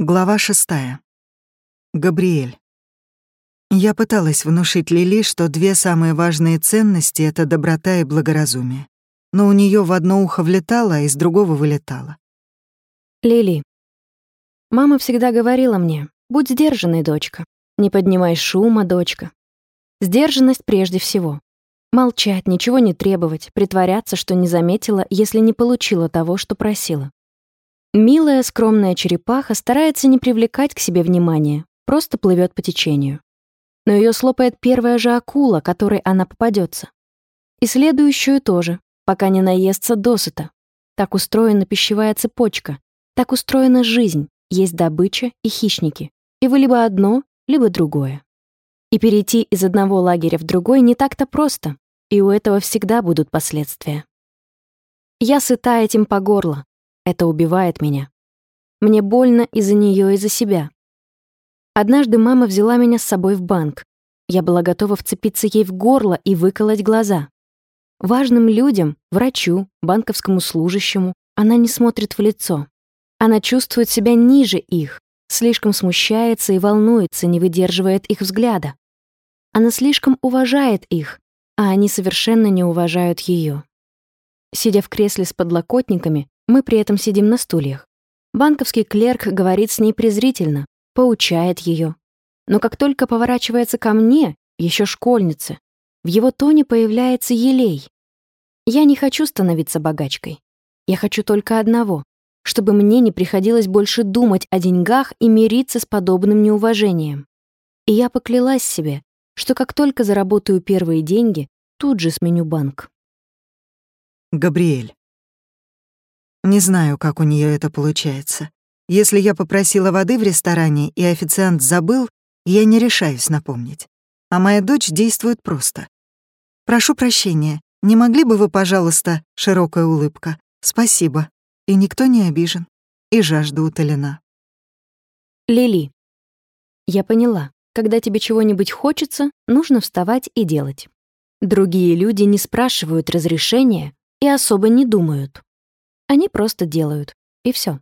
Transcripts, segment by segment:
Глава шестая. Габриэль. Я пыталась внушить Лили, что две самые важные ценности — это доброта и благоразумие. Но у нее в одно ухо влетало, а из другого вылетало. Лили. Мама всегда говорила мне, будь сдержанной, дочка. Не поднимай шума, дочка. Сдержанность прежде всего. Молчать, ничего не требовать, притворяться, что не заметила, если не получила того, что просила. Милая, скромная черепаха старается не привлекать к себе внимания, просто плывет по течению. Но ее слопает первая же акула, которой она попадется. И следующую тоже, пока не наестся досыта. Так устроена пищевая цепочка, так устроена жизнь, есть добыча и хищники. И вы либо одно, либо другое. И перейти из одного лагеря в другой не так-то просто, и у этого всегда будут последствия. Я сыта этим по горло, это убивает меня. Мне больно из-за нее и за себя. Однажды мама взяла меня с собой в банк. Я была готова вцепиться ей в горло и выколоть глаза. Важным людям, врачу, банковскому служащему, она не смотрит в лицо. Она чувствует себя ниже их, слишком смущается и волнуется, не выдерживает их взгляда. Она слишком уважает их, а они совершенно не уважают ее. Сидя в кресле с подлокотниками, мы при этом сидим на стульях. Банковский клерк говорит с ней презрительно, поучает ее. Но как только поворачивается ко мне, еще школьнице, в его тоне появляется елей. Я не хочу становиться богачкой. Я хочу только одного, чтобы мне не приходилось больше думать о деньгах и мириться с подобным неуважением. И я поклялась себе, что как только заработаю первые деньги, тут же сменю банк. Габриэль. Не знаю, как у нее это получается. Если я попросила воды в ресторане, и официант забыл, я не решаюсь напомнить. А моя дочь действует просто. «Прошу прощения, не могли бы вы, пожалуйста...» Широкая улыбка. «Спасибо». И никто не обижен. И жажда утолена. Лили. Я поняла. Когда тебе чего-нибудь хочется, нужно вставать и делать. Другие люди не спрашивают разрешения и особо не думают. Они просто делают. И все.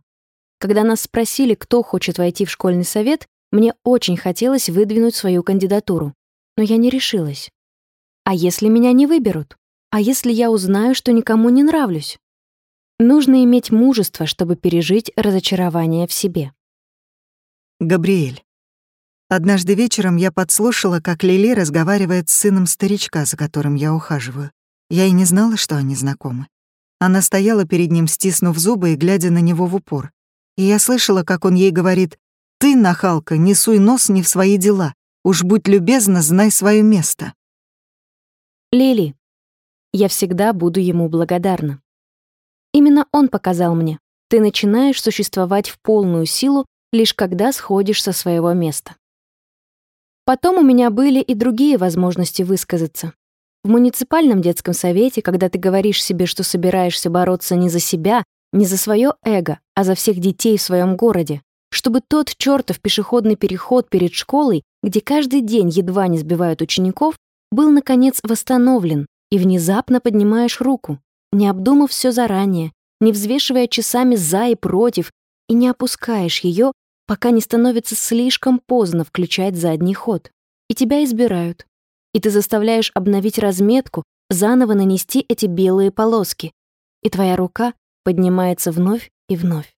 Когда нас спросили, кто хочет войти в школьный совет, мне очень хотелось выдвинуть свою кандидатуру. Но я не решилась. А если меня не выберут? А если я узнаю, что никому не нравлюсь? Нужно иметь мужество, чтобы пережить разочарование в себе. Габриэль. Однажды вечером я подслушала, как Лили разговаривает с сыном старичка, за которым я ухаживаю. Я и не знала, что они знакомы. Она стояла перед ним, стиснув зубы и глядя на него в упор. И я слышала, как он ей говорит, «Ты, нахалка, не суй нос не в свои дела. Уж будь любезна, знай свое место». Лили, я всегда буду ему благодарна. Именно он показал мне, ты начинаешь существовать в полную силу, лишь когда сходишь со своего места. Потом у меня были и другие возможности высказаться. В муниципальном детском совете, когда ты говоришь себе, что собираешься бороться не за себя, не за свое эго, а за всех детей в своем городе, чтобы тот чертов пешеходный переход перед школой, где каждый день едва не сбивают учеников, был, наконец, восстановлен, и внезапно поднимаешь руку, не обдумав все заранее, не взвешивая часами за и против, и не опускаешь ее, пока не становится слишком поздно включать задний ход. И тебя избирают, и ты заставляешь обновить разметку, заново нанести эти белые полоски, и твоя рука поднимается вновь и вновь.